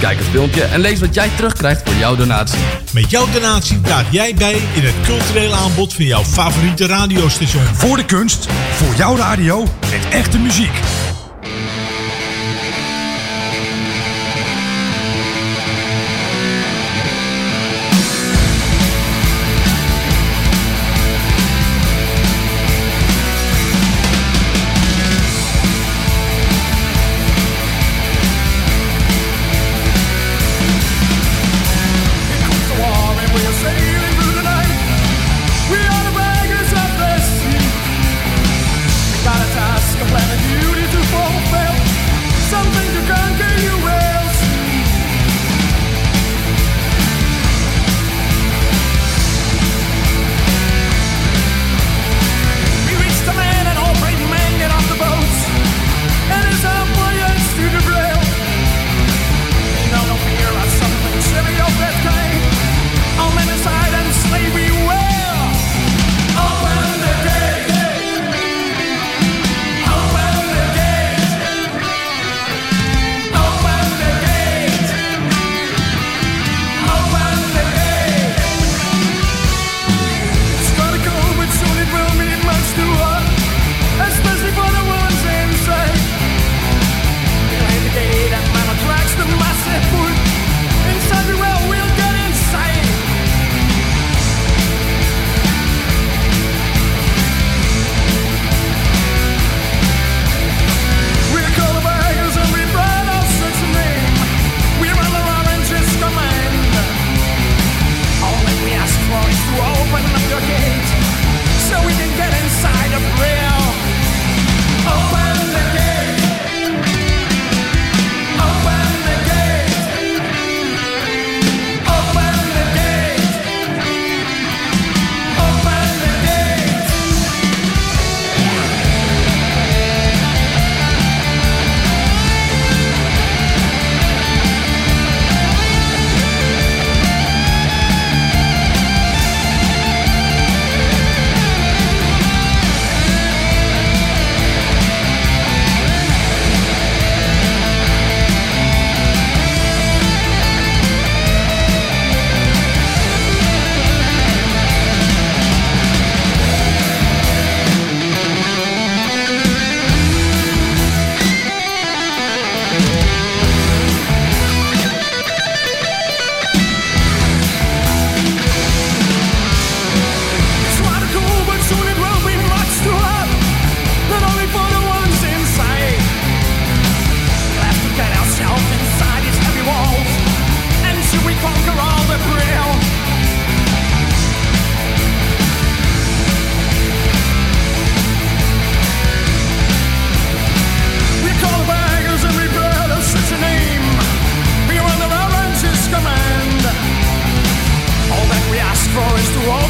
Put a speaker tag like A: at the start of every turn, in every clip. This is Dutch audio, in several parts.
A: Kijk het filmpje en lees wat jij terugkrijgt voor jouw donatie.
B: Met jouw donatie draag jij bij in het culturele aanbod van jouw favoriete radiostation.
C: Voor de kunst, voor jouw radio, met echte muziek.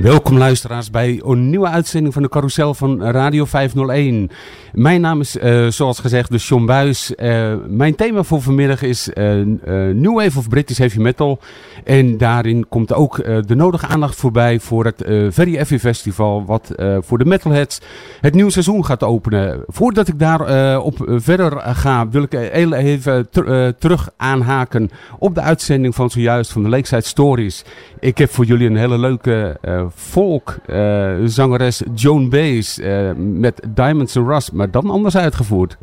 D: Welkom luisteraars bij een nieuwe uitzending van de Carousel van Radio 501. Mijn naam is, uh, zoals gezegd, de Sean Buis. Uh, mijn thema voor vanmiddag is uh, New Wave of British Heavy Metal. En daarin komt ook de nodige aandacht voorbij voor het Very Heavy Festival. Wat voor de metalheads het nieuwe seizoen gaat openen. Voordat ik daarop op verder ga, wil ik even terug aanhaken op de uitzending van zojuist van de Lakeside Stories. Ik heb voor jullie een hele leuke folk zangeres Joan Baez met Diamonds and Rust maar dan anders uitgevoerd.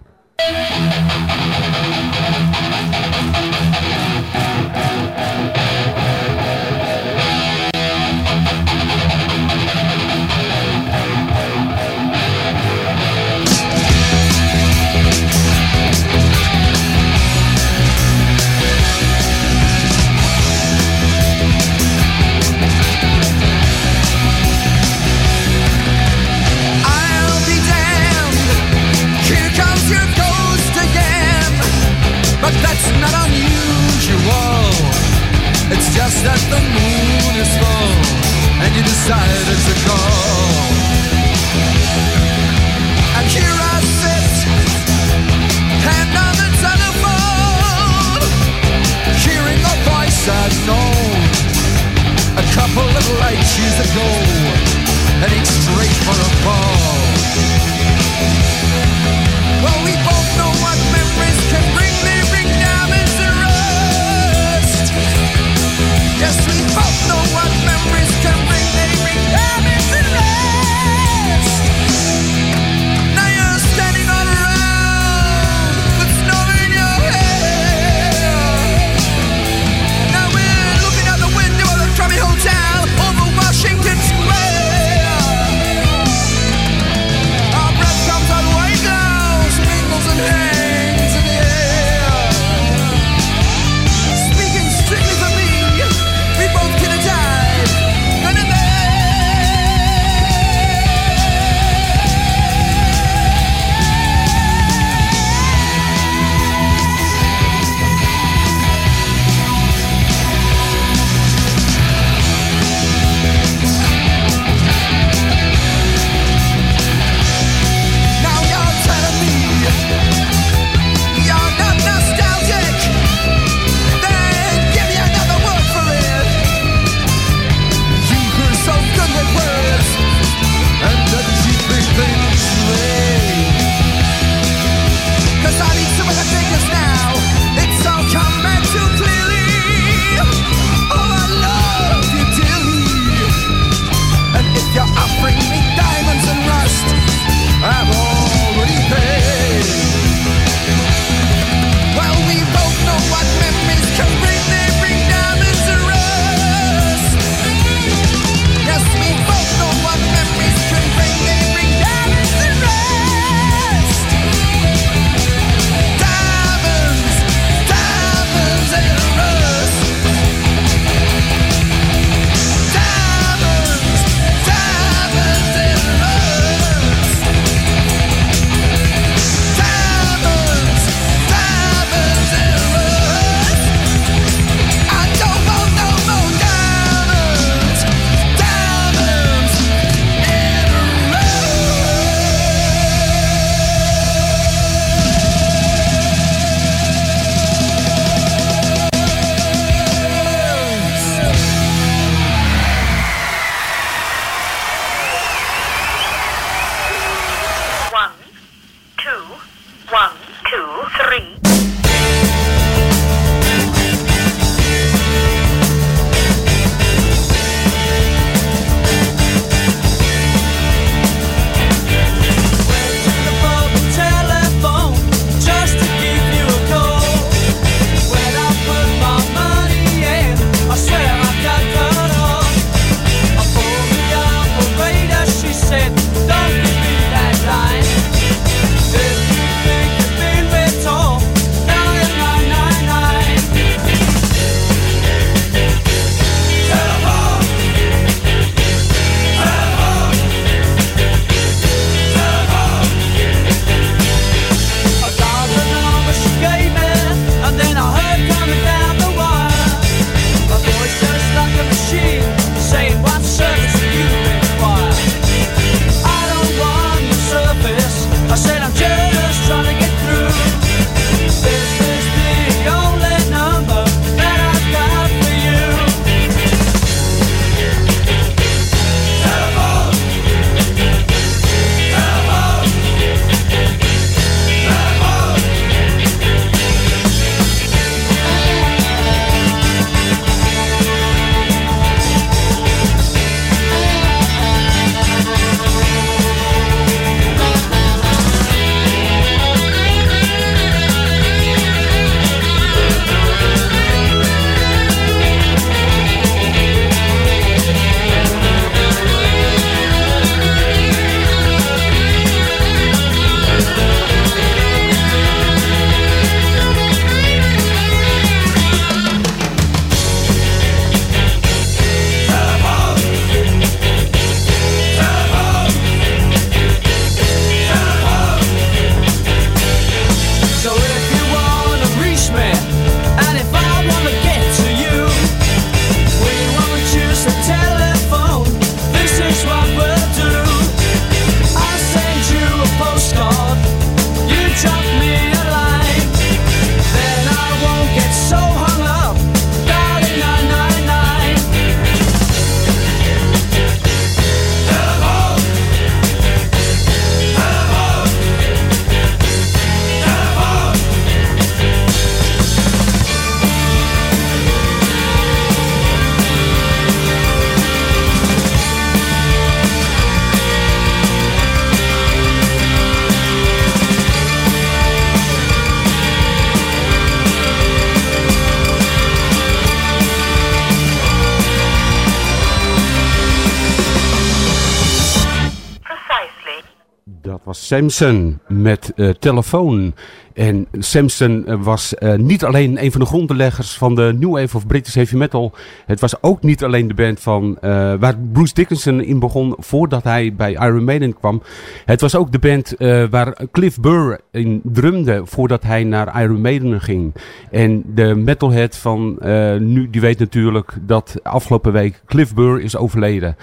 E: Was Samson met eh, telefoon. En Samson eh, was eh, niet alleen een van de grondleggers van de New Wave of British Heavy Metal. Het was ook niet alleen de band van, eh, waar Bruce Dickinson in begon voordat hij bij Iron Maiden kwam. Het was ook de band waar Cliff Burr in drumde voordat hij naar Iron Maiden ging. En de metalhead van nu, die weet natuurlijk dat afgelopen week Cliff Burr is overleden.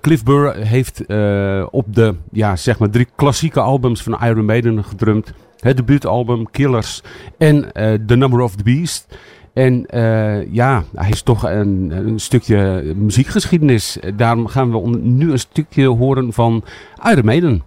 E: Cliff Burr heeft op de ja, zeg maar drie klassieke albums van Iron Maiden gedrumd. Het debuutalbum Killers en eh, The Number of the Beast. En eh, ja, hij is toch een, een stukje muziekgeschiedenis. Daarom gaan we nu een stukje horen van Iron Maiden.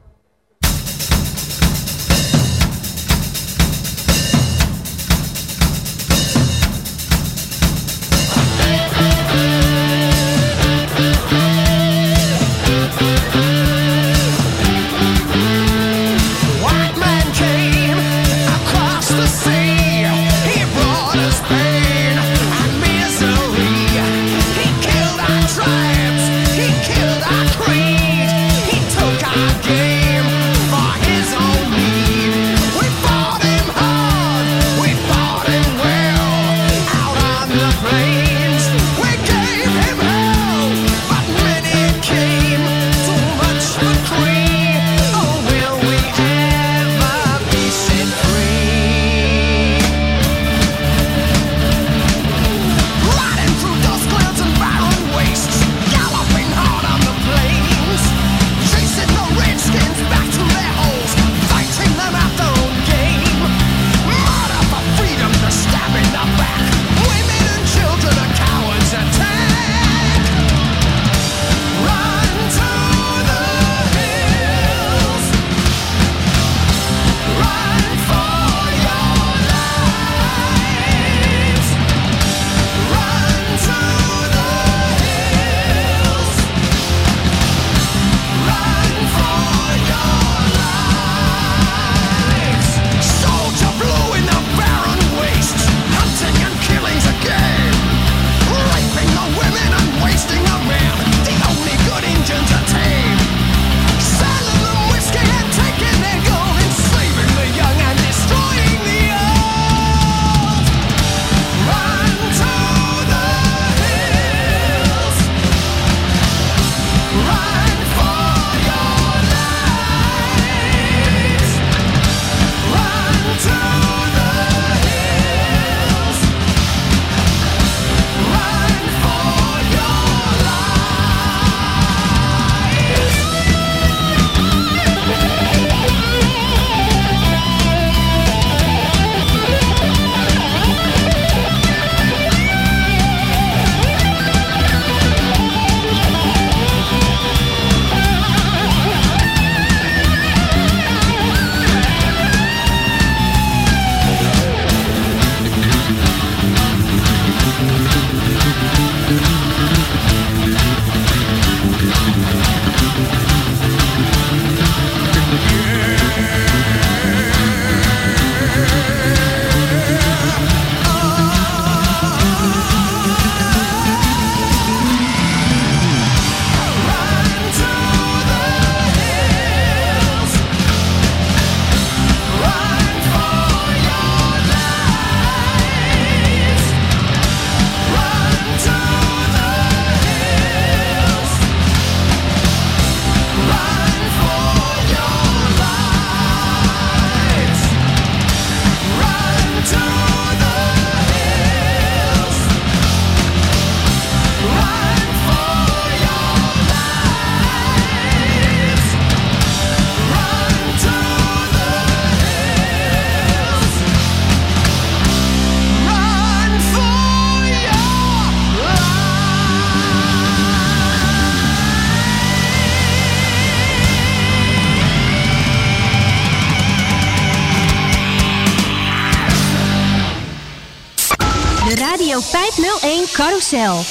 F: Carousel.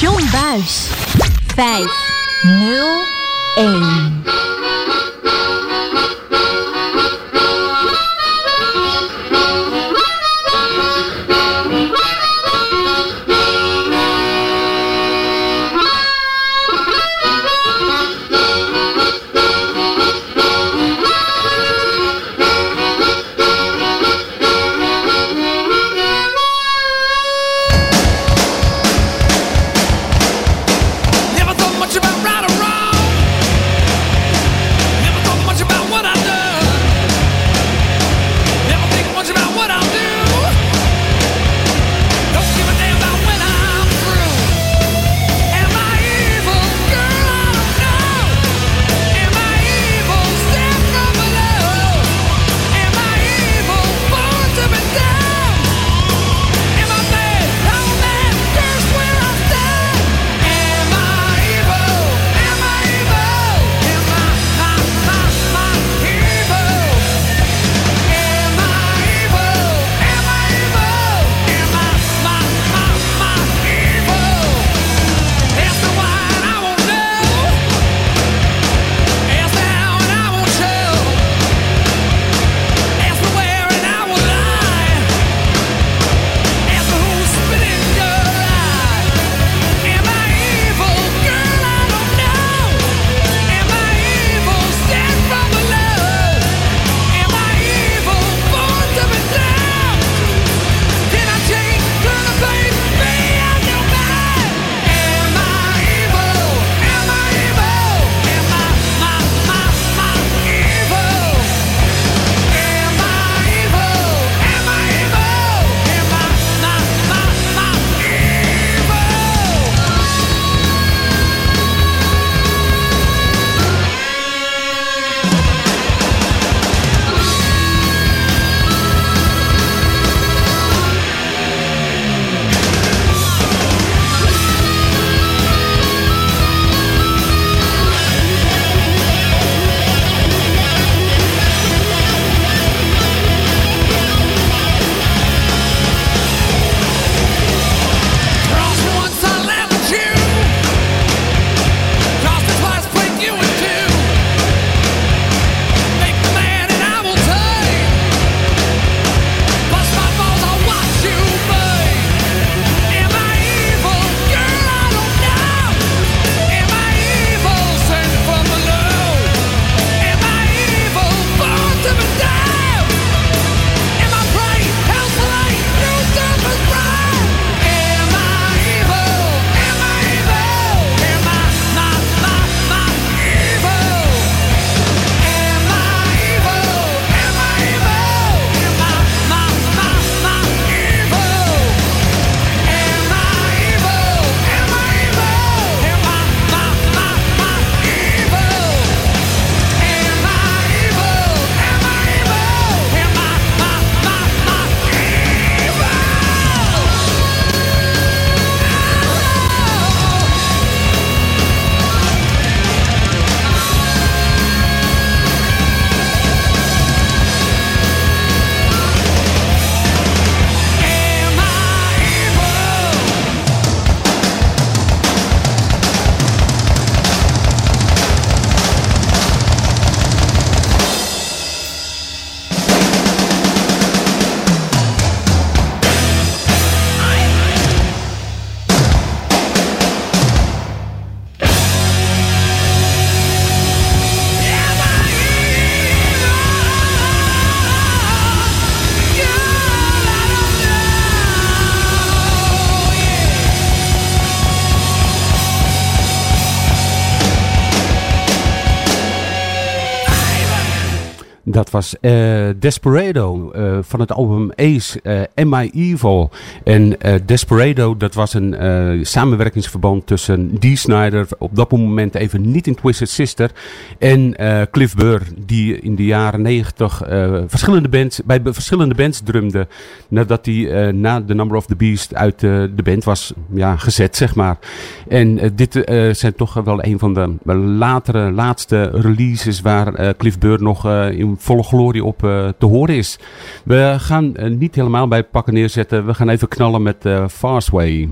F: John Buis. 501.
D: Dat was eh, Desperado eh, van het album Ace, eh Am I Evil. En eh, Desperado, dat was een eh, samenwerkingsverband tussen Dee Snyder, op dat moment even niet in Twisted Sister, en eh, Cliff Burr, die in de jaren negentig eh, verschillende bands, bij verschillende bands drumde, nadat hij eh, na The Number of the Beast uit eh, de band was ja, gezet, zeg maar. En eh, dit eh, zijn toch wel een van de latere, laatste releases waar eh, Cliff Burr nog eh, in volle glorie op eh, te horen is. We gaan eh, niet helemaal bij pakken neerzetten. We gaan even knallen met eh Fastway.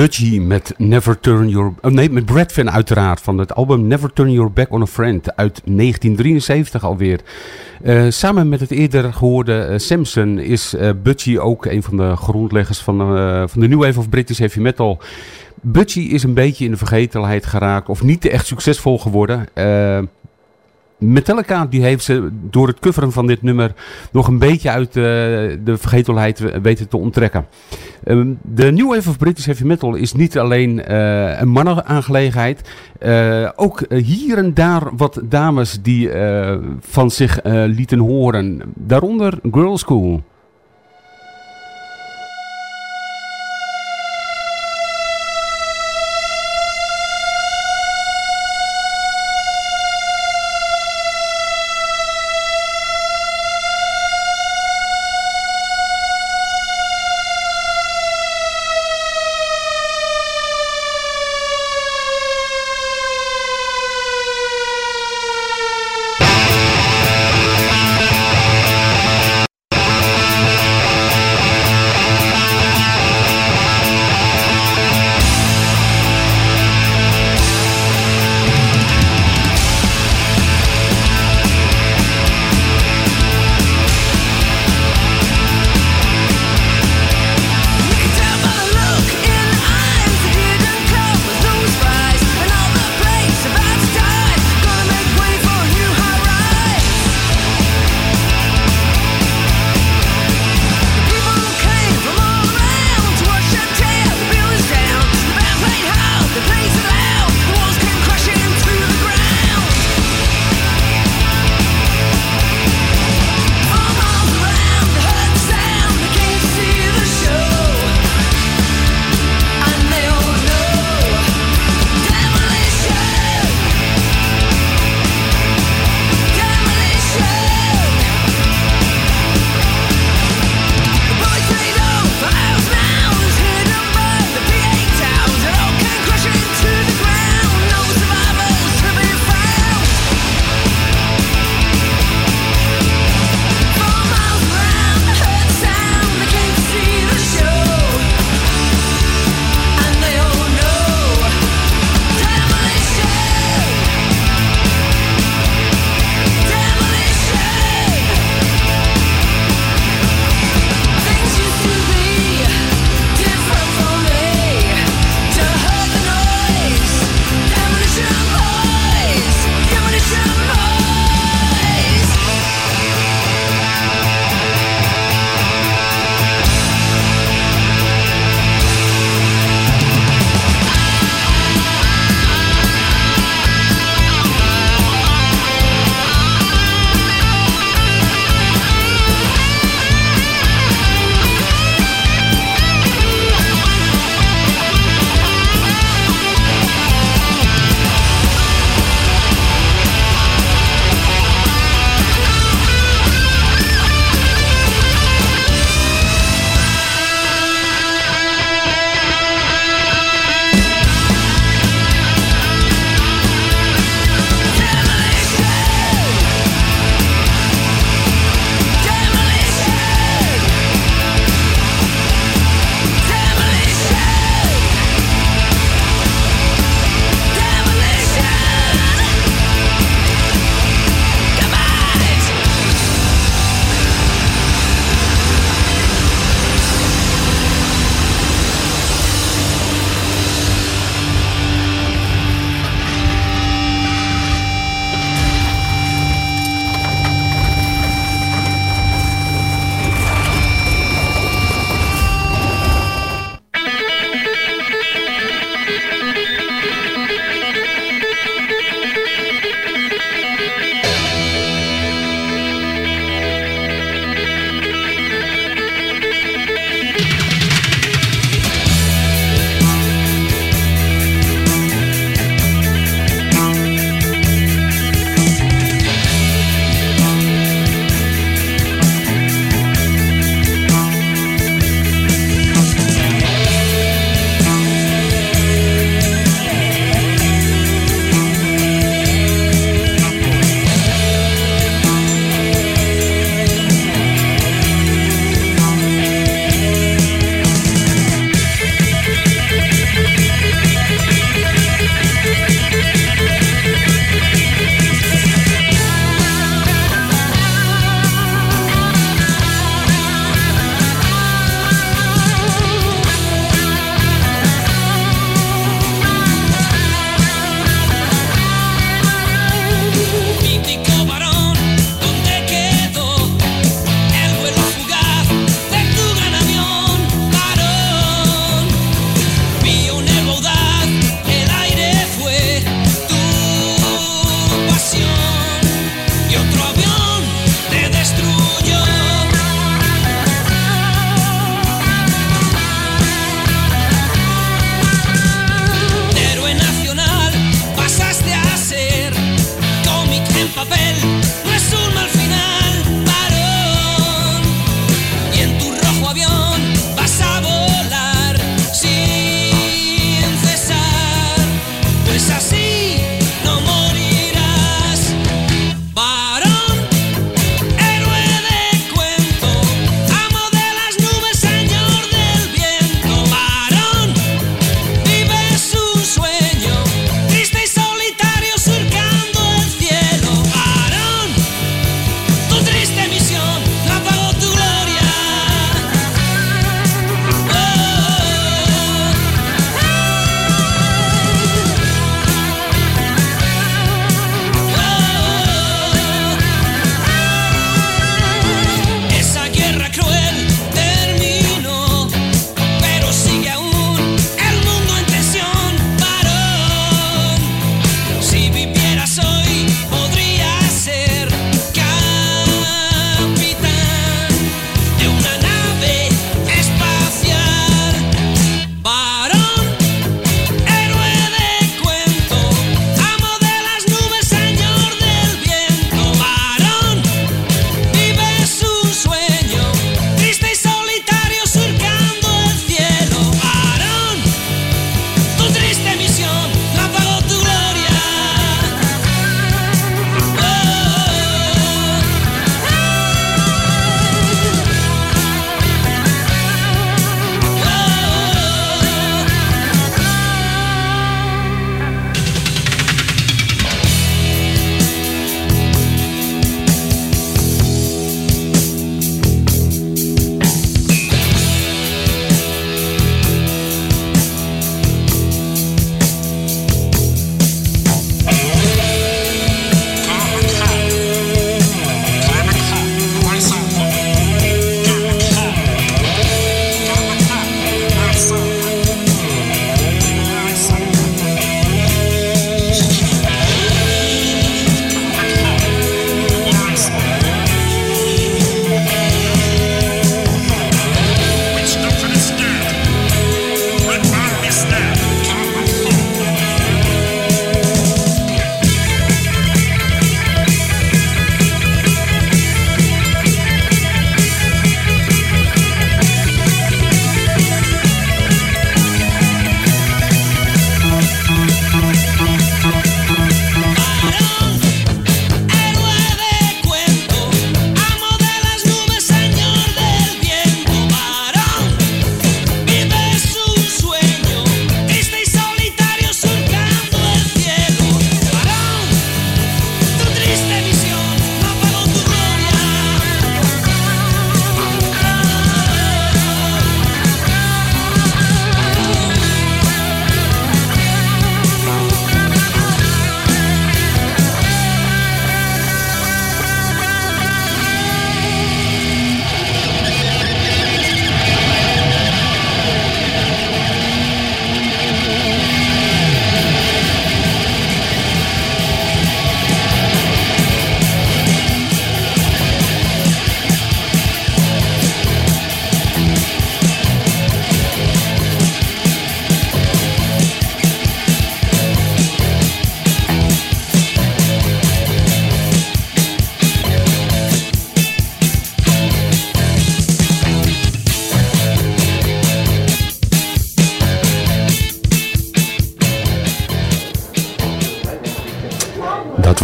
D: Budgie met Never Turn Your... Oh nee, met Brad Van uiteraard. Van het album Never Turn Your Back on a Friend. Uit 1973 alweer. Eh, samen met het eerder gehoorde eh, Samson is eh Budgie ook een van de grondleggers van, eh, van de New Wave of British Heavy Metal. Budgie is een beetje in de vergetelheid geraakt. Of niet echt succesvol geworden. Metallica die heeft ze door het coveren van dit nummer nog een beetje uit eh, de vergetelheid we- weten te onttrekken. Ehm, de New Wave of British Heavy Metal is niet alleen eh, een mannenaangelegenheid. Eh, ook hier en daar wat dames die van zich lieten horen. Daaronder Girl School.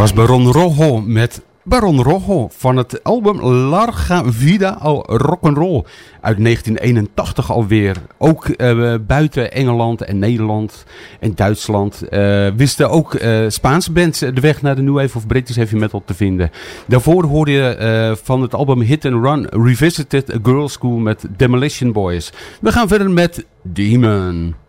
D: Was Baron Rojo met Baron Rojo van het album Larga Vida al Rock'n'Roll uit 1981 alweer. Ook eh, buiten Engeland en Nederland en Duitsland eh, wisten ook eh, Spaanse bands de weg naar de New Wave of British Heavy Metal te vinden. Daarvoor hoorde je van het album Hit and Run Revisited A Girls School met Demolition Boys. We gaan verder met Demon.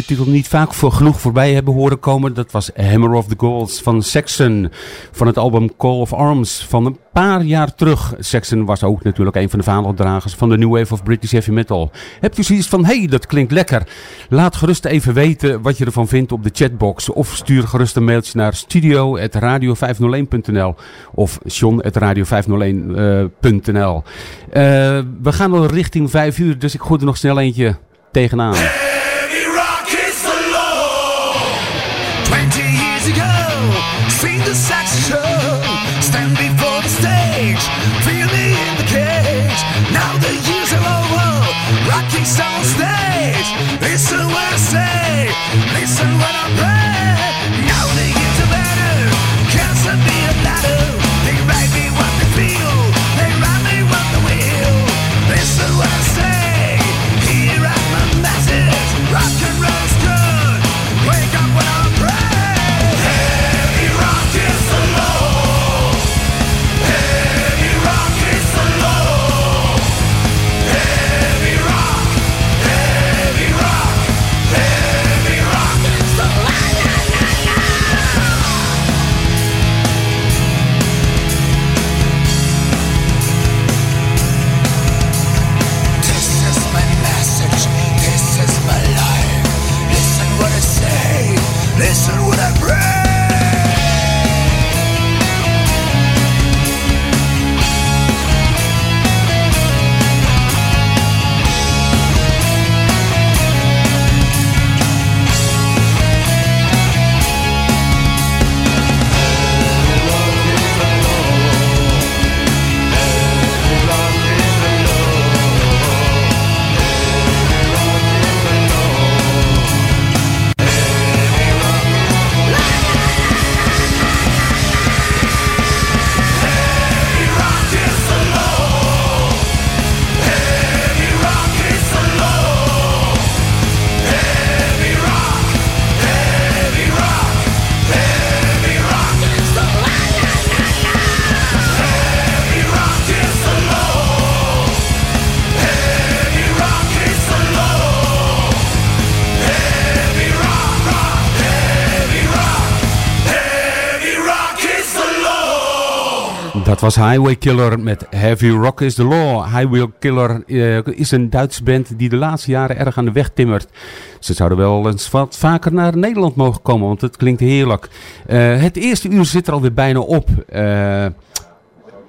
E: de titel niet vaak voor genoeg voorbij hebben horen komen. Dat was Hammer of the Goals van Saxon. Van het album Call of Arms van een paar jaar terug. Saxon was ook natuurlijk een van de vaandeldragers van de New Wave of British Heavy Metal. Heb je zoiets van, hey, dat klinkt lekker. Laat gerust even weten wat je ervan vindt op de chatbox. Of stuur gerust een mailtje naar studio.radio501.nl of john.radio501.nl eh, eh, We gaan al richting 5 uur, dus ik gooi er nog snel eentje tegenaan.
D: Dat was Highway Killer met Heavy Rock is the Law. Highway Killer eh, is een Duitse band die de laatste jaren erg aan de weg timmert. Ze zouden wel eens wat vaker naar Nederland mogen komen, want het klinkt heerlijk. Eh, het eerste uur zit er alweer bijna op. Eh,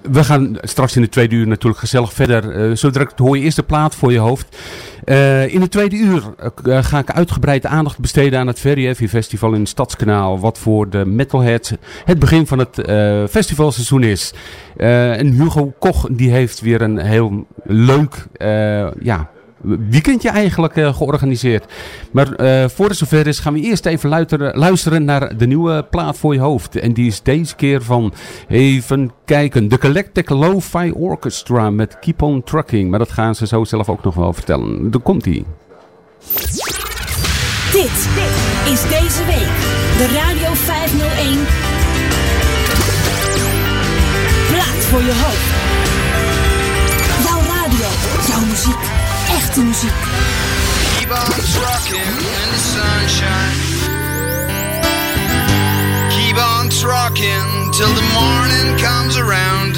D: we gaan straks in de tweede uur natuurlijk gezellig verder. Eh zo direct hoor je eerst de plaat voor je hoofd. Eh, in de tweede uur eh, ga ik uitgebreid aandacht besteden aan het Very Heavy Festival in het Stadskanaal. Wat voor de metalheads het begin van het eh, festivalseizoen is. Eh, en Hugo Koch die heeft weer een heel leuk eh, ja, weekendje eigenlijk eh, georganiseerd. Maar eh voor het zover is gaan we eerst even luisteren, luisteren naar de nieuwe plaat voor je hoofd. En die is deze keer van, even kijken, de Galactic Lo-Fi Orchestra met Keep On Trucking. Maar dat gaan ze zo zelf ook nog wel vertellen. Daar komt ie.
G: Dit is deze week de Radio 501. Plaat voor je hoofd. Echte muziek.
H: Keep on trucking in the sunshine. Keep on trucking till the morning comes around.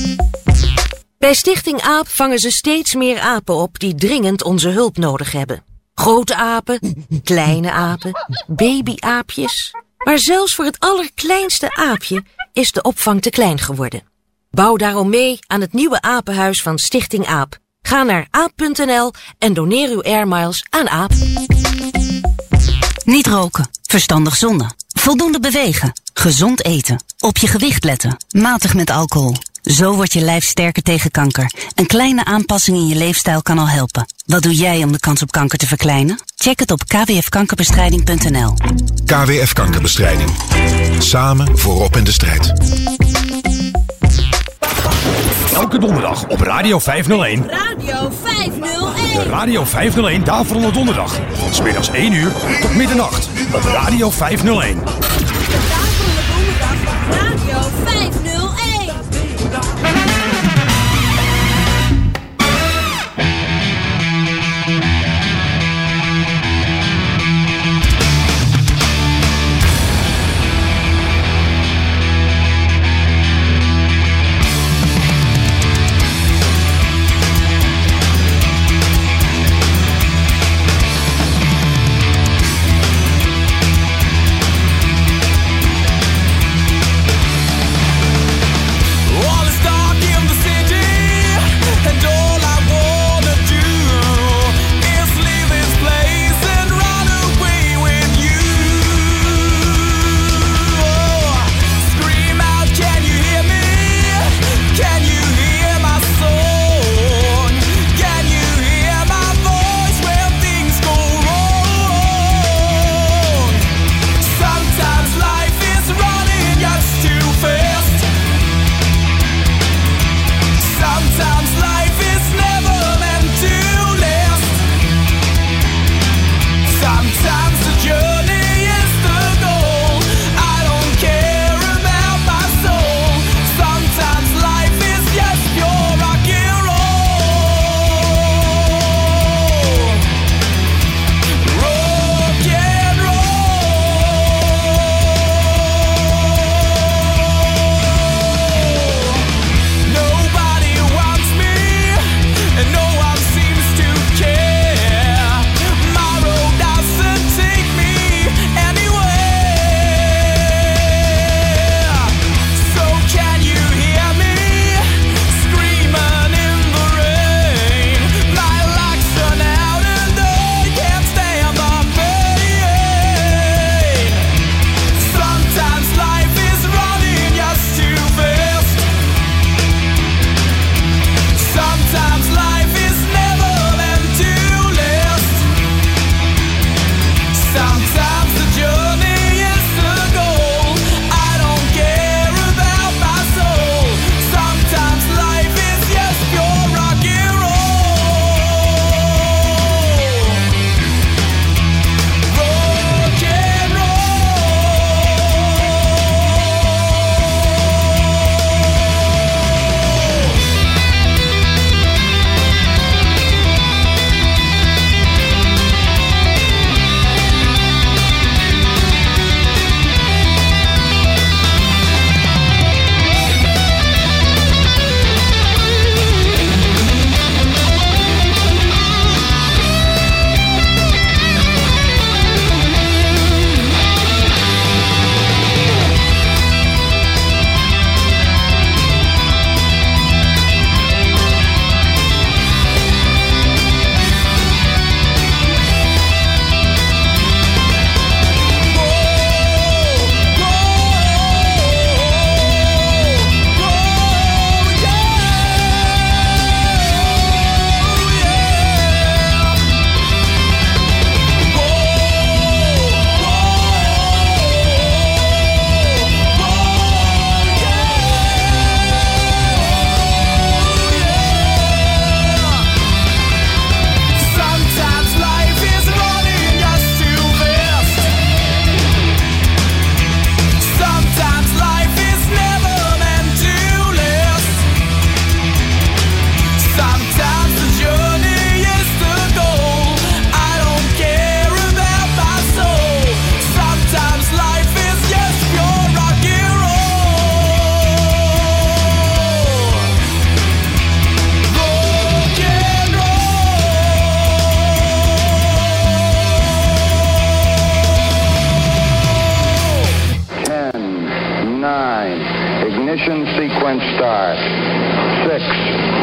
I: Bij Stichting AAP vangen ze steeds meer apen op die dringend onze hulp nodig hebben. Grote apen, kleine apen, babyaapjes. Maar zelfs voor het allerkleinste aapje is de opvang te klein geworden. Bouw daarom mee aan het nieuwe apenhuis van Stichting AAP. Ga naar aap.nl en doneer uw airmiles aan AAP.
F: Niet roken, verstandig zonnen, voldoende bewegen, gezond eten, op je gewicht letten, matig met alcohol. Zo wordt je lijf sterker tegen kanker. Een kleine aanpassing in je leefstijl kan al helpen. Wat doe jij om de kans op kanker te verkleinen? Check het op kwfkankerbestrijding.nl.
J: KWF Kankerbestrijding. Samen voorop in de strijd.
E: Elke donderdag op Radio 501.
G: Radio 501.
E: De Radio 501 Daverende Donderdag. Van 's middags 1 uur tot middernacht op Radio 501.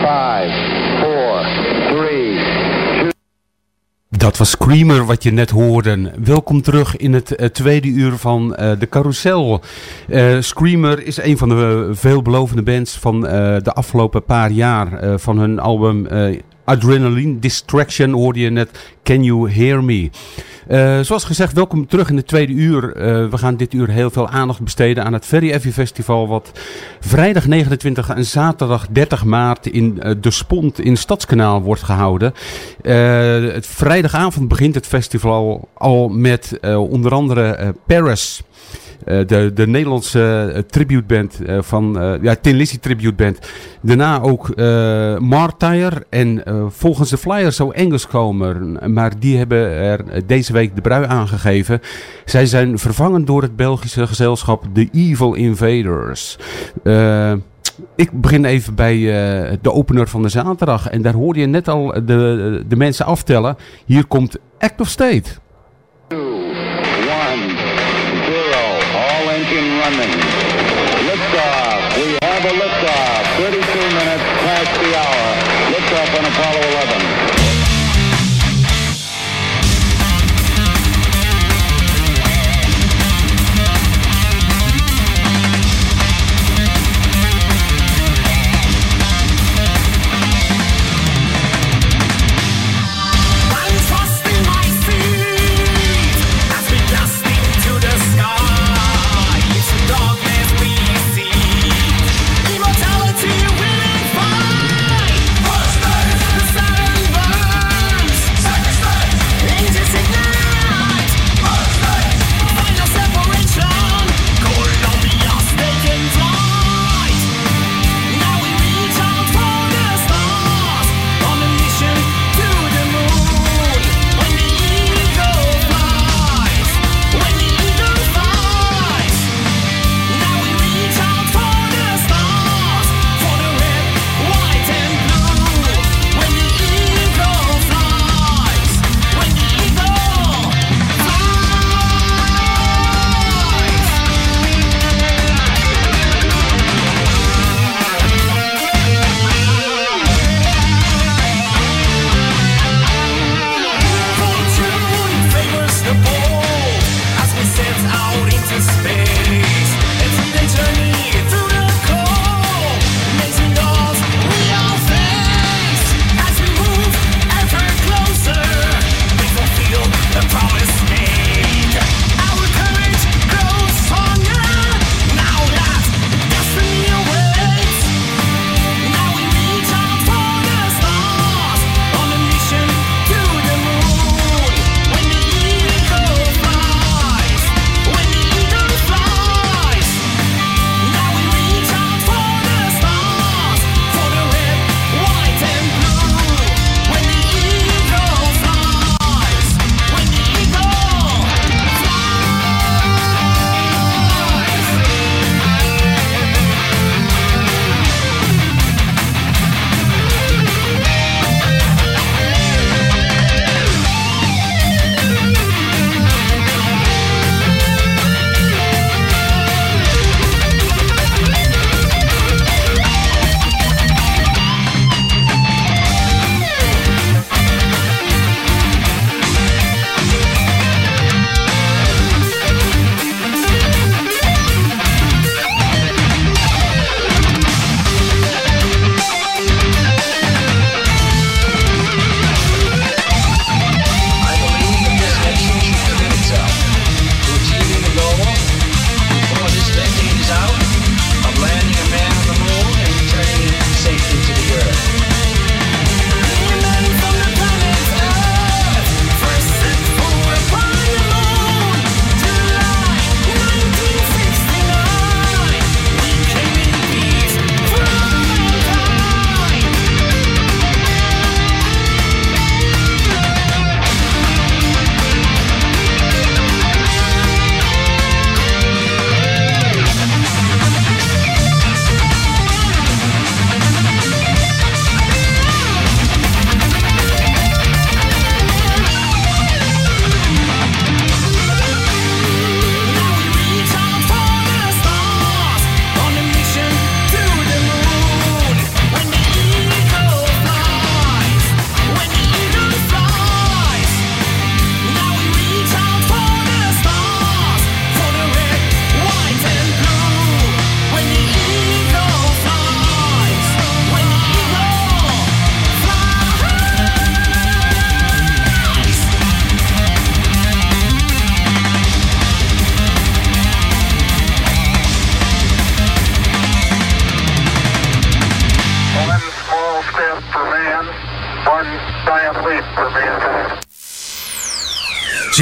G: Five, four, three, two.
D: Dat was Screamer wat je net hoorde. Welkom terug in het eh, tweede uur van eh, de carousel. Eh, Screamer is een van de veelbelovende bands van de afgelopen paar jaar. van hun album Adrenaline Distraction hoorde je net Can You Hear Me. Eh, zoals gezegd, welkom terug in het tweede uur. Eh, we gaan dit uur heel veel aandacht besteden aan het Very Heavy Festival. Wat vrijdag 29 en zaterdag 30 maart in eh, De Spont in Stadskanaal wordt gehouden. Eh, het vrijdagavond begint het festival al met onder andere Paris. Eh, de, de Nederlandse uh, tributeband uh, van, ja, Tin Lizzy tributeband. Daarna ook uh, Martyr en volgens de Flyers zou Engels komen. Maar die hebben er deze week de brui aangegeven. Zij zijn vervangen door het Belgische gezelschap The Evil Invaders. Ik begin even bij de opener van de zaterdag. En daar hoorde je net al de, de mensen aftellen. Hier komt Act of State.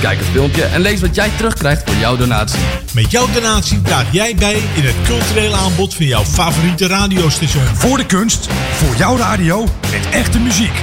A: Kijk het filmpje en lees wat jij terugkrijgt voor jouw donatie.
B: Met jouw donatie draag jij bij in het culturele aanbod van jouw favoriete radiostation.
E: Voor de kunst, voor jouw radio, met echte muziek.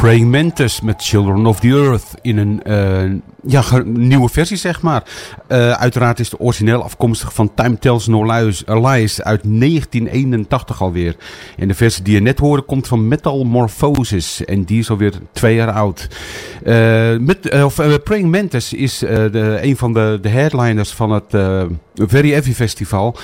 K: Praying Mantis met Children of the Earth in een ja, nieuwe versie, zeg maar. Eh, uiteraard is de origineel afkomstig van Time Tells No Lies, eh, uit 1981 alweer. En de versie die je net hoorde komt van Metamorphosis en die is alweer twee jaar oud. Eh, met, of, Praying Mantis is de, een van de, de headliners van het Very Heavy Festival.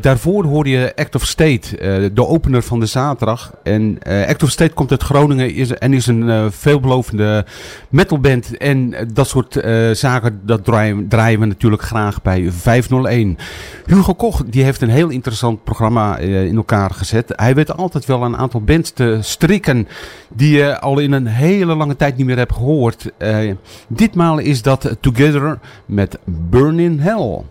K: Daarvoor hoorde je Act of State, de opener van de zaterdag. En Act of State komt uit Groningen is, en is een veelbelovende metalband. En dat soort eh, zaken, dat draaien, draaien we natuurlijk graag bij 501. Hugo Koch, die heeft een heel interessant programma eh, in elkaar gezet. Hij weet altijd wel een aantal bands te strikken die je al in een hele lange tijd niet meer hebt gehoord. Eh, ditmaal is dat Together met Burn in Hell.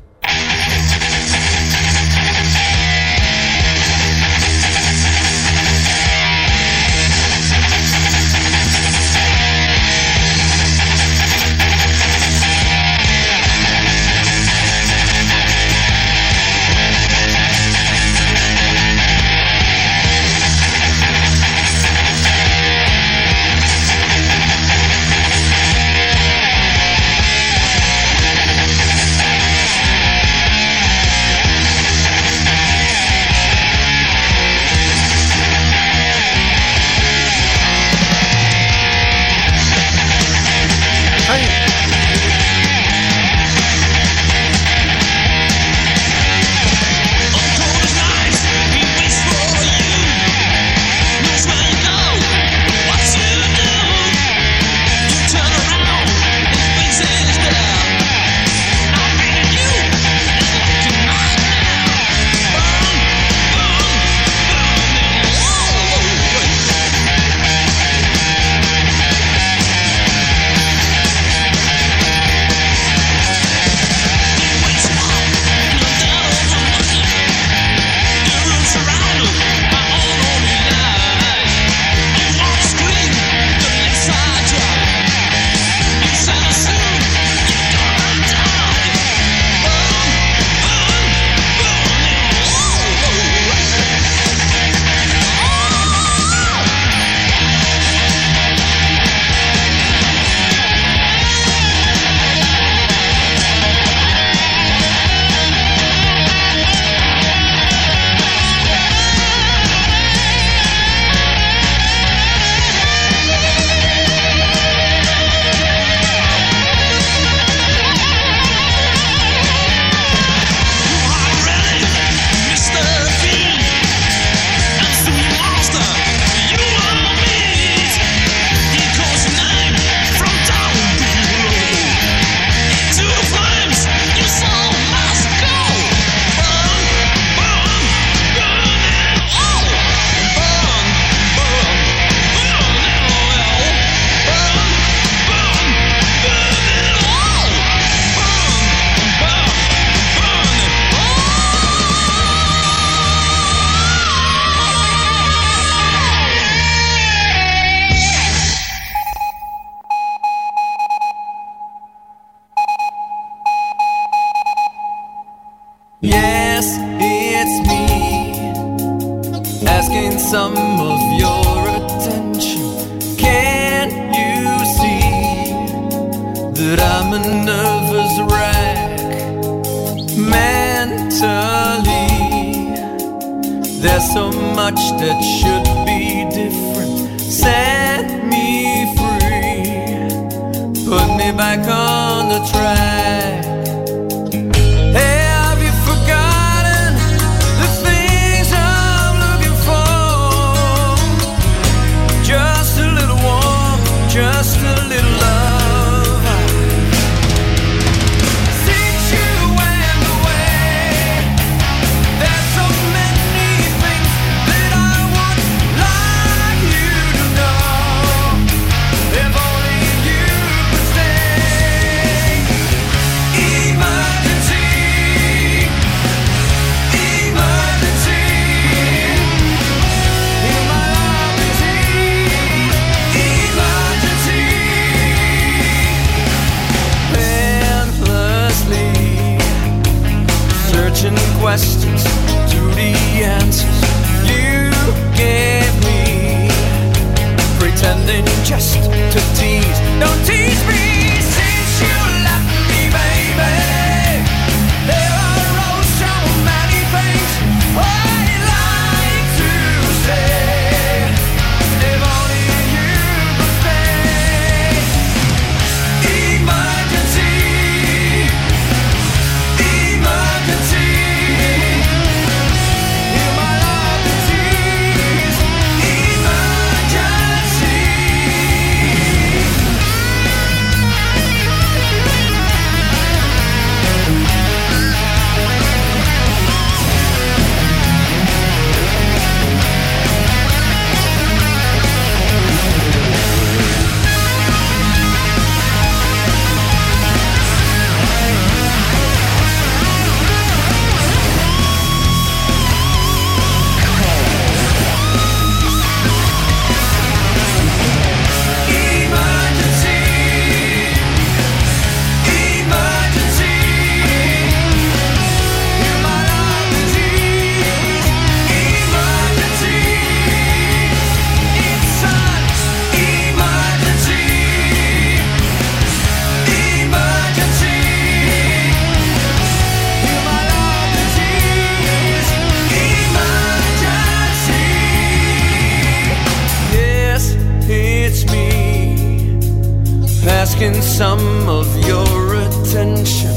L: Asking some of your attention.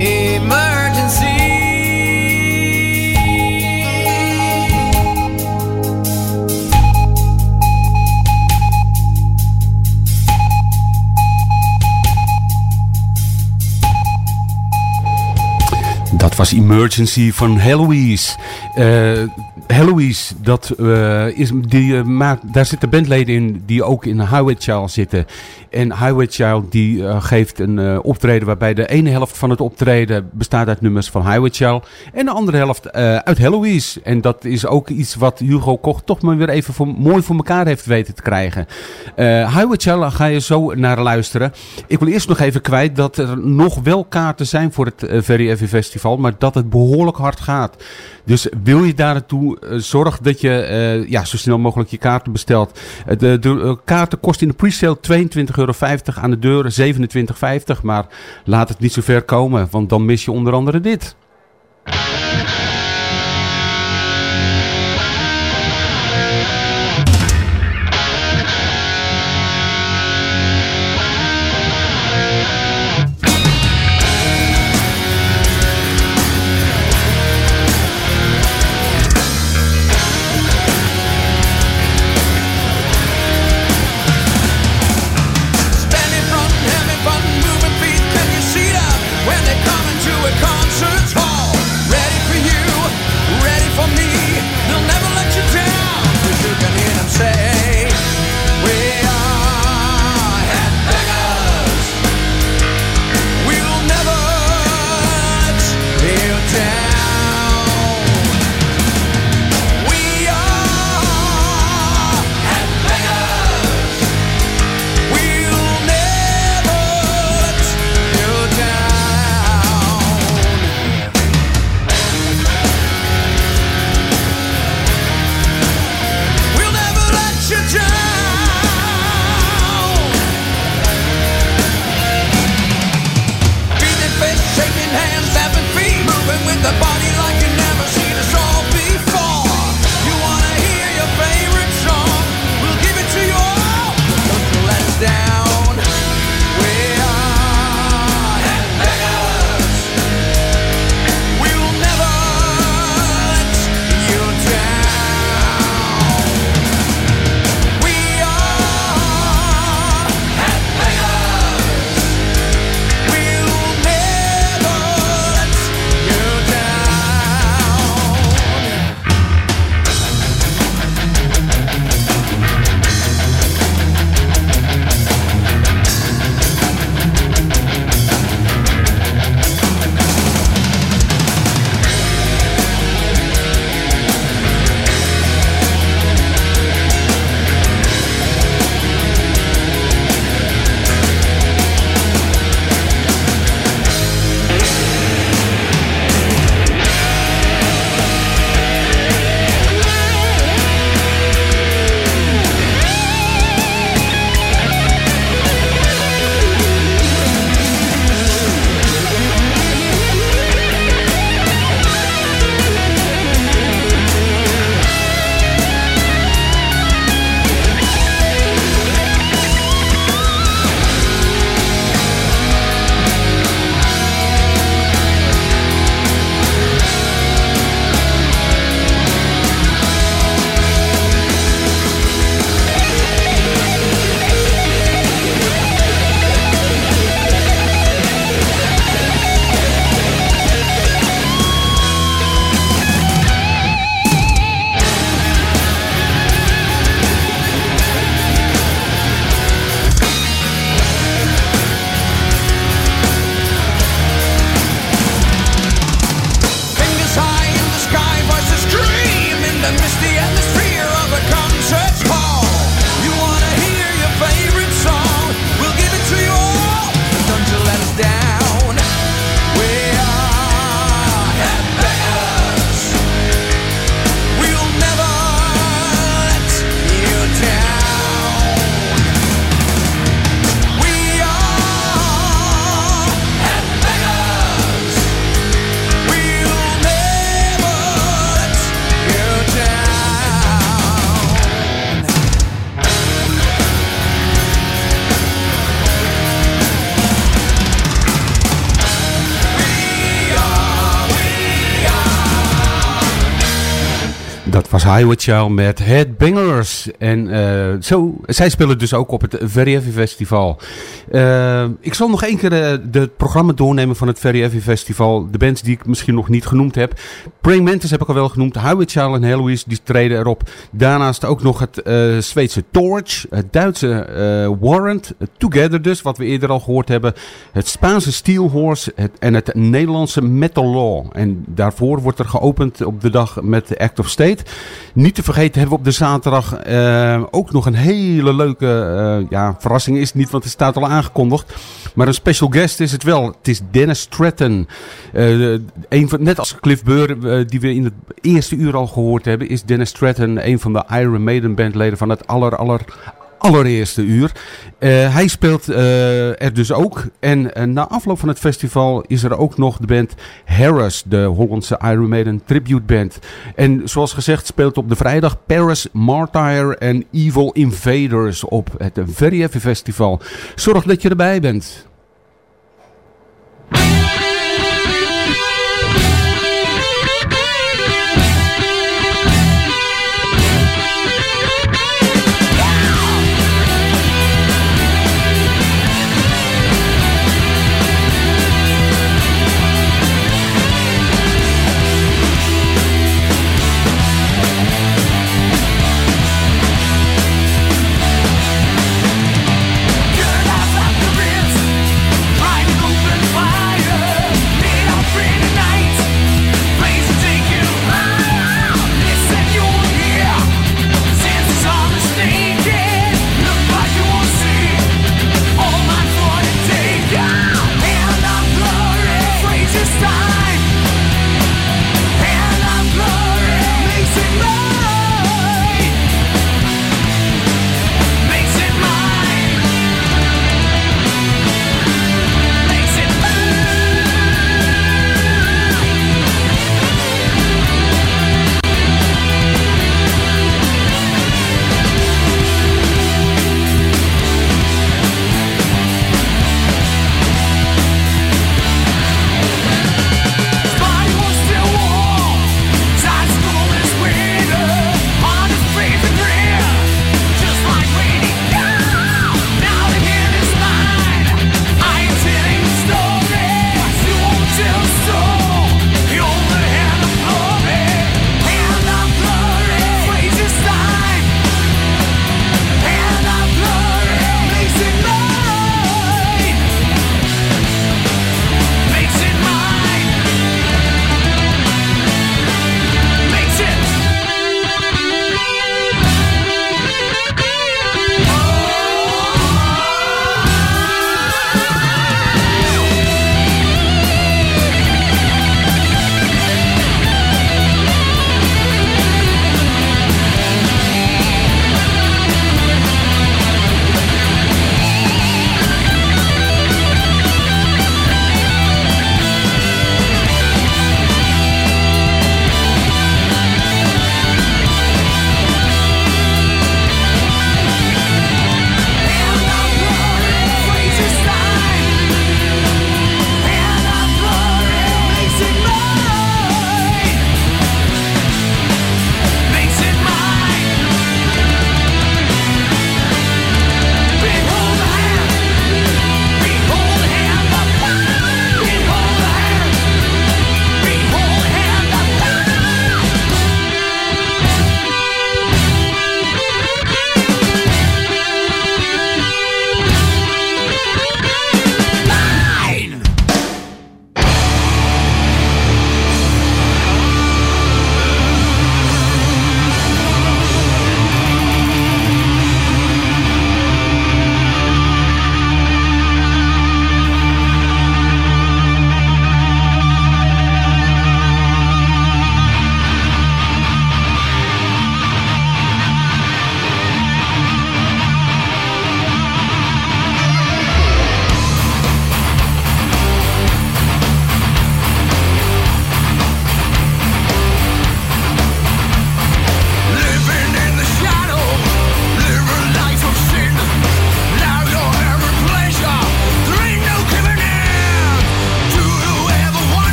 L: Emergency.
D: Dat was Emergency van Heloise. Eh Heloise, dat, eh, is, die, eh, maakt, daar zitten bandleden in die ook in Highway Child zitten. En Highway Child die eh, geeft een eh, optreden waarbij de ene helft van het optreden bestaat uit nummers van Highway Child. En de andere helft eh, uit Heloise. En dat is ook iets wat Hugo Koch toch maar weer even voor, mooi voor elkaar heeft weten te krijgen. Highway Child ga je zo naar luisteren. Ik wil eerst nog even kwijt dat er nog wel kaarten zijn voor het Very Heavy Festival. Maar dat het behoorlijk hard gaat. Dus wil je daar eh, zorg dat je eh, ja, zo snel mogelijk je kaarten bestelt. Eh, de, de kaarten kosten in de pre-sale 22,50 euro. Aan de deur 27,50. Maar laat het niet zo ver komen, want dan mis je onder andere dit. Highway Child met Headbangers. En eh, zo, zij spelen dus ook op het Heavy Festival. Eh, ik zal nog één keer eh, het programma doornemen van het Heavy Festival. De bands die ik misschien nog niet genoemd heb. Praying Mantis heb ik al wel genoemd. Highway Child en Heloise, die treden erop. Daarnaast ook nog het eh, Zweedse Torch. Het Duitse eh, Warrant. Together dus, wat we eerder al gehoord hebben. Het Spaanse Steel Horse. En het Nederlandse Metal Law. En daarvoor wordt er geopend op de dag met Act of State. Niet te vergeten hebben we op de zaterdag eh, ook nog een hele leuke eh, ja, verrassing. Is niet, want het staat al aangekondigd. Maar een special guest is het wel. Het is Dennis Stratton. Een van, net als Cliff eh, die we in het eerste uur al gehoord hebben, is Dennis Stratton een van de Iron Maiden bandleden van het aller, aller, allereerste uur. Eh, hij speelt eh, er dus ook. En eh, na afloop van het festival is er ook nog de band Harris, de Hollandse Iron Maiden tribute band. En zoals gezegd speelt op de vrijdag Paris, Martyr en Evil Invaders op het Very Heavy Festival. Zorg dat je erbij bent.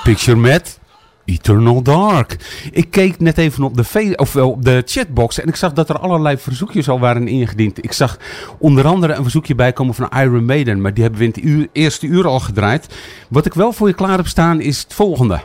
G: Picture met Eternal Dark. Ik keek net even op de, fe- of, wel op de chatbox en ik zag dat er allerlei verzoekjes al waren ingediend. Ik zag onder andere een verzoekje bijkomen van Iron Maiden, maar die hebben we in het eerste uur al gedraaid. Wat ik wel voor je klaar heb staan is het volgende.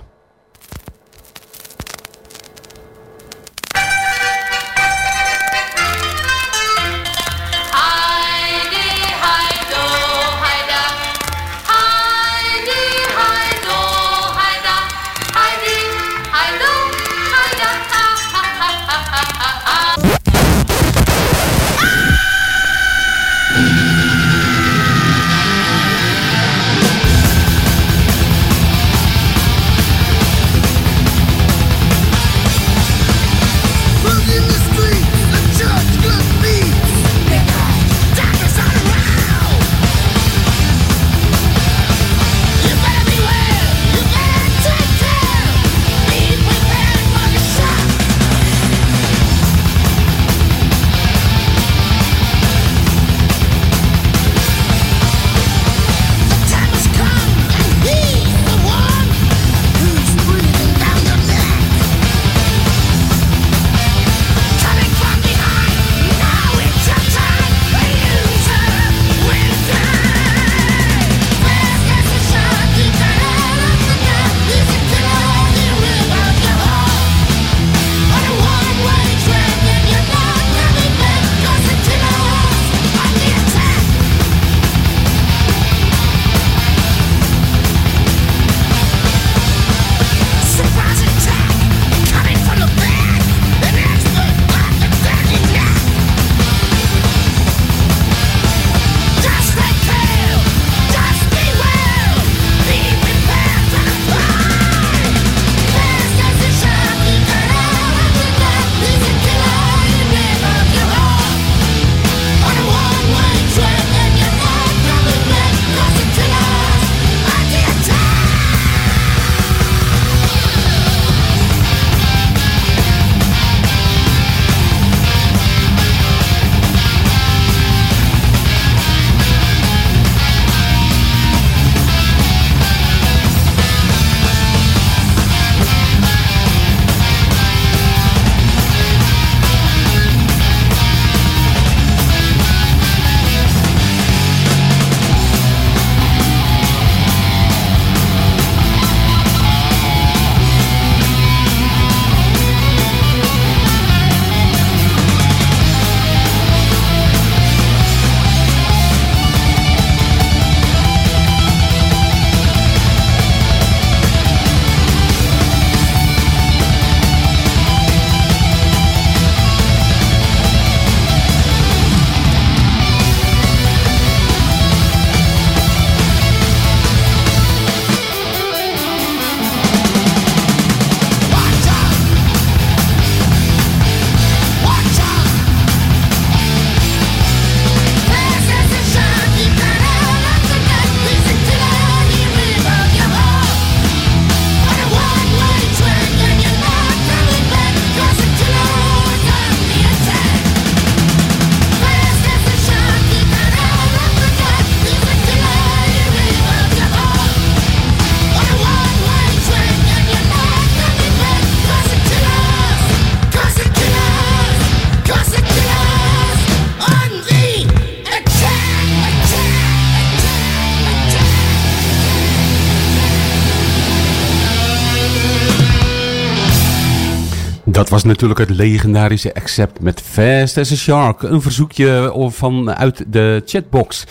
G: Was natuurlijk het legendarische Accept met Fast as a Shark. Een verzoekje vanuit de chatbox.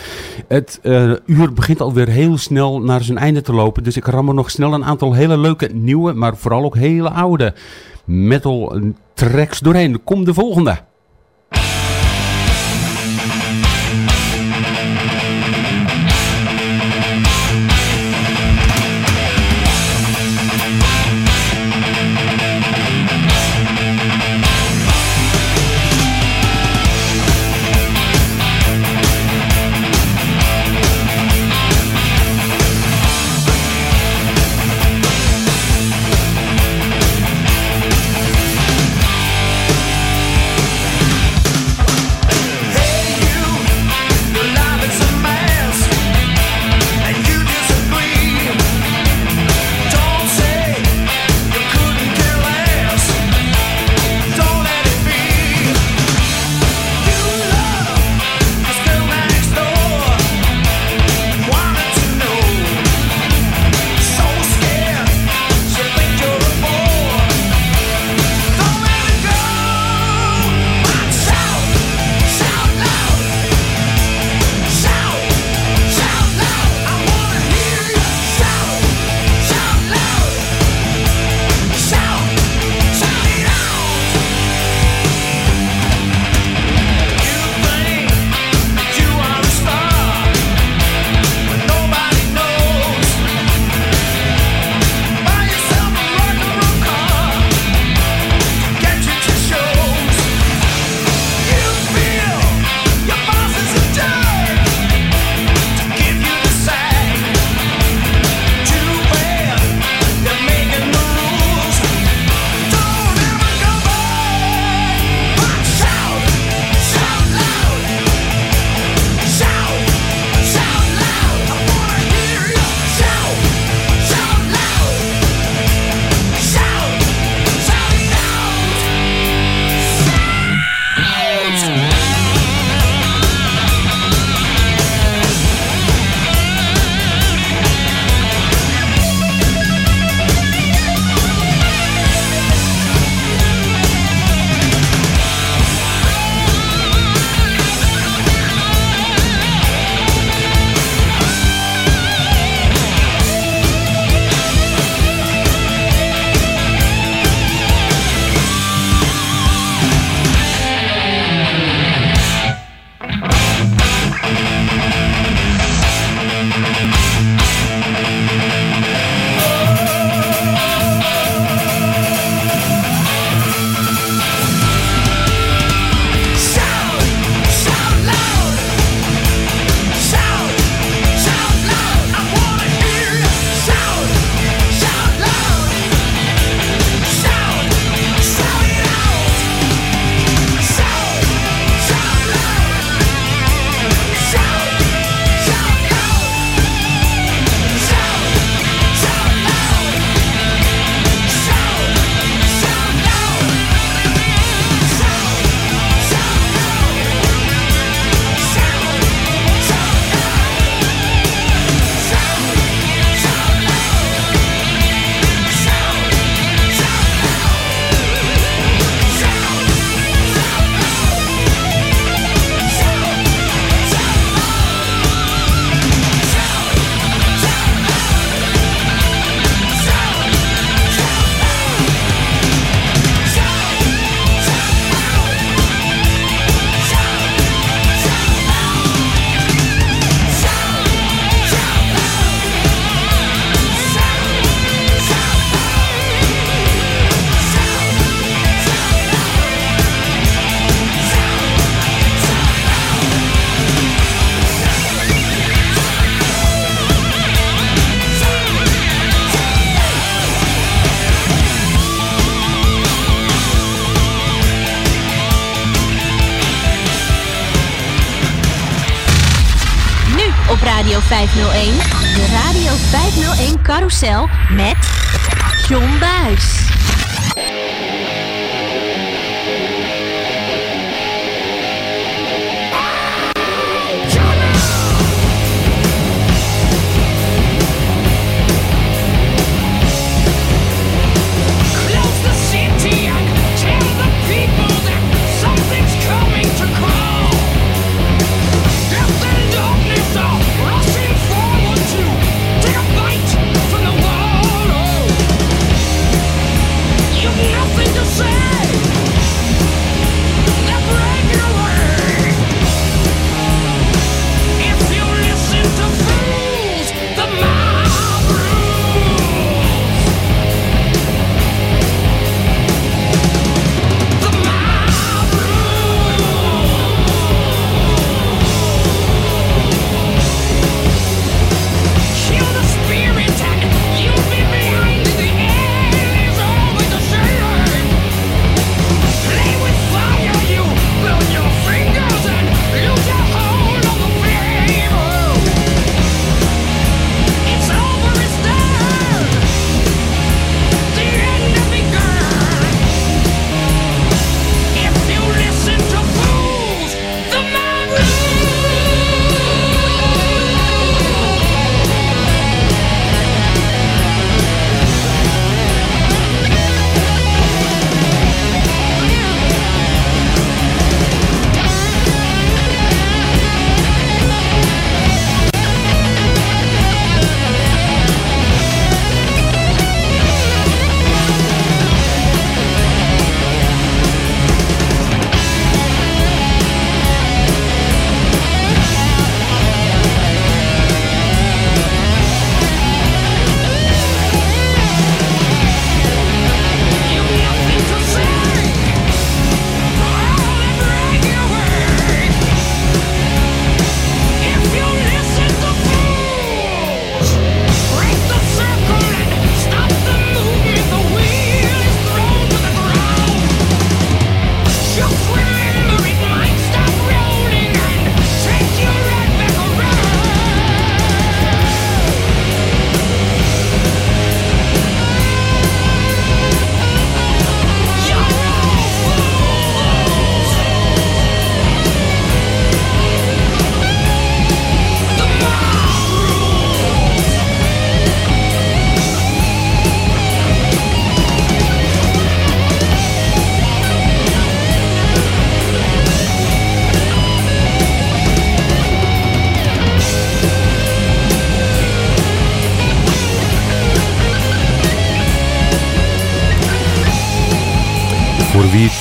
G: Het eh, uur begint alweer heel snel naar zijn einde te lopen. Dus ik ram nog snel een aantal hele leuke nieuwe, maar vooral ook hele oude metal tracks doorheen. Kom de volgende.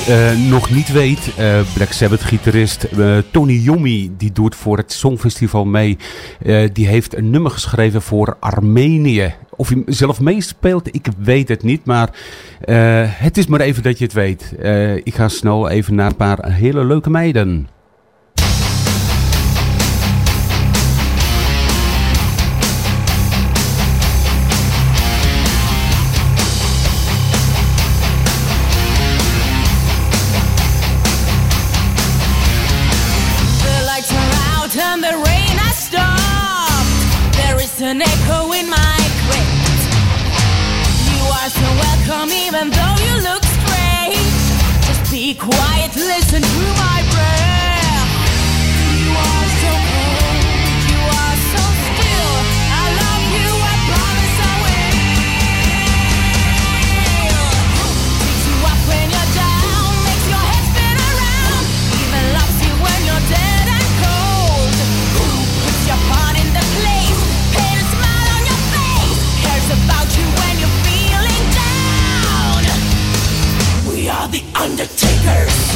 G: Eh, nog niet weet, eh, Black Sabbath gitarist eh, Tony Yomi, die doet voor het Songfestival mee. die heeft een nummer geschreven voor Armenië. Of hij zelf meespeelt, ik weet het niet. Maar het is maar even dat je het weet. ik ga snel even naar een paar hele leuke meiden.
E: curse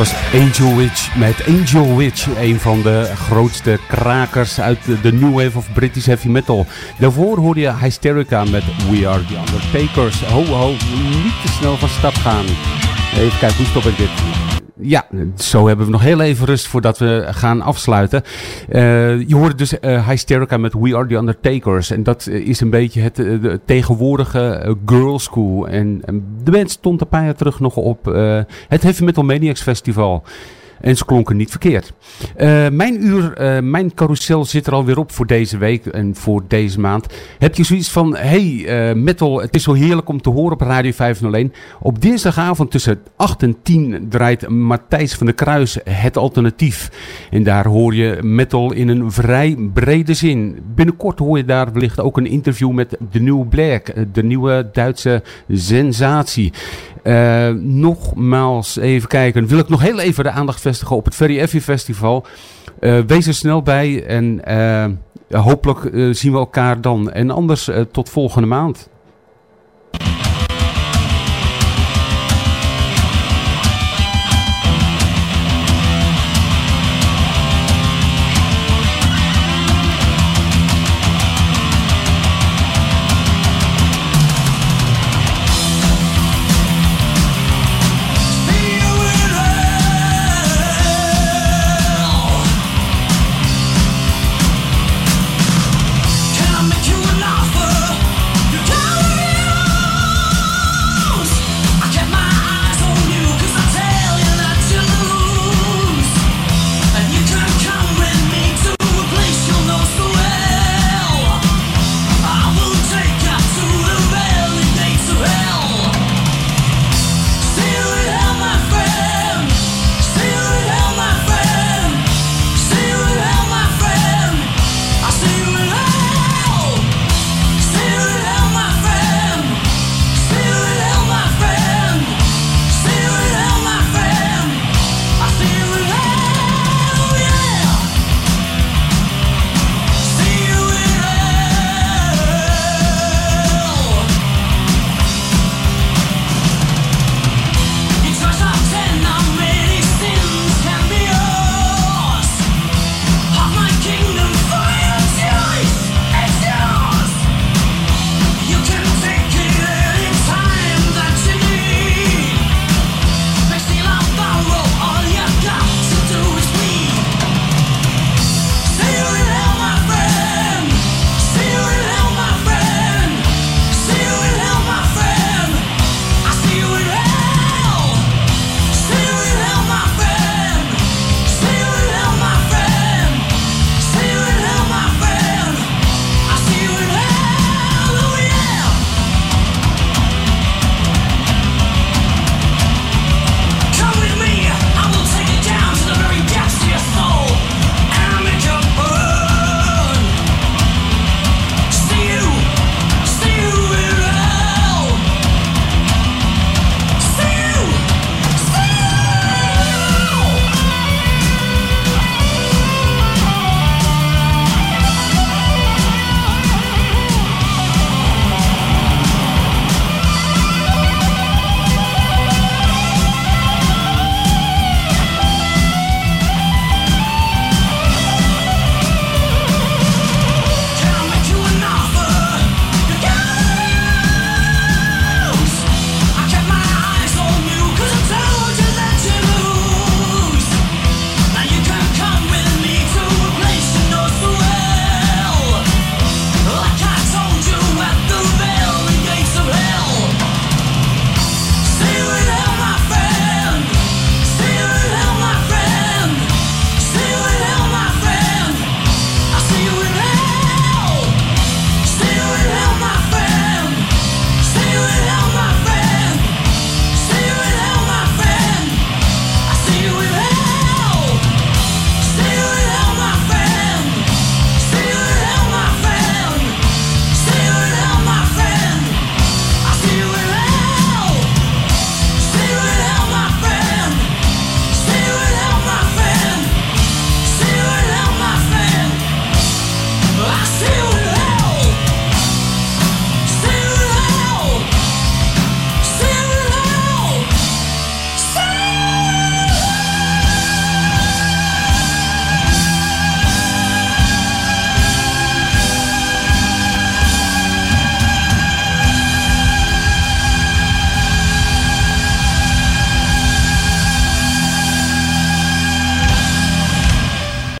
D: Was Angel Witch met Angel Witch. Een van de grootste krakers uit de, New Wave of British Heavy Metal. Daarvoor hoorde je Hysterica met We Are The Undertakers. Ho ho, niet te snel van stap gaan. Even kijken, hoe stop ik dit? Ja, zo hebben we nog heel even rust voordat we gaan afsluiten. Eh, je hoorde dus eh Hysterica met We Are The Undertakers. En dat eh, is een beetje het de tegenwoordige girl school. En, de band stond een paar jaar terug nog op eh, het Heavy Metal Maniacs Festival. En ze klonken niet verkeerd. Eh, mijn uur, eh, mijn carousel zit er alweer op voor deze week en voor deze maand. Heb je zoiets van, hey eh, metal, het is zo heerlijk om te horen op Radio 501. Op dinsdagavond tussen 8 en 10 draait Matthijs van der Kruis het alternatief. En daar hoor je metal in een vrij brede zin. Binnenkort hoor je daar wellicht ook een interview met de New Black, de nieuwe Duitse sensatie. Nogmaals, even kijken. Wil ik nog heel even de aandacht vestigen op het Very Effie Festival. Eh, wees er snel bij en eh, hopelijk eh, zien we elkaar dan. En anders tot volgende maand.